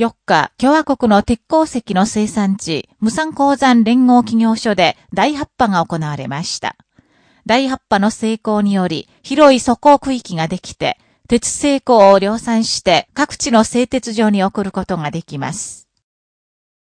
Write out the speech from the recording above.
4日、共和国の鉄鉱石の生産地、無産鉱山連合企業所で大発破が行われました。大発破の成功により、広い素行区域ができて、鉄成功を量産して各地の製鉄所に送ることができます。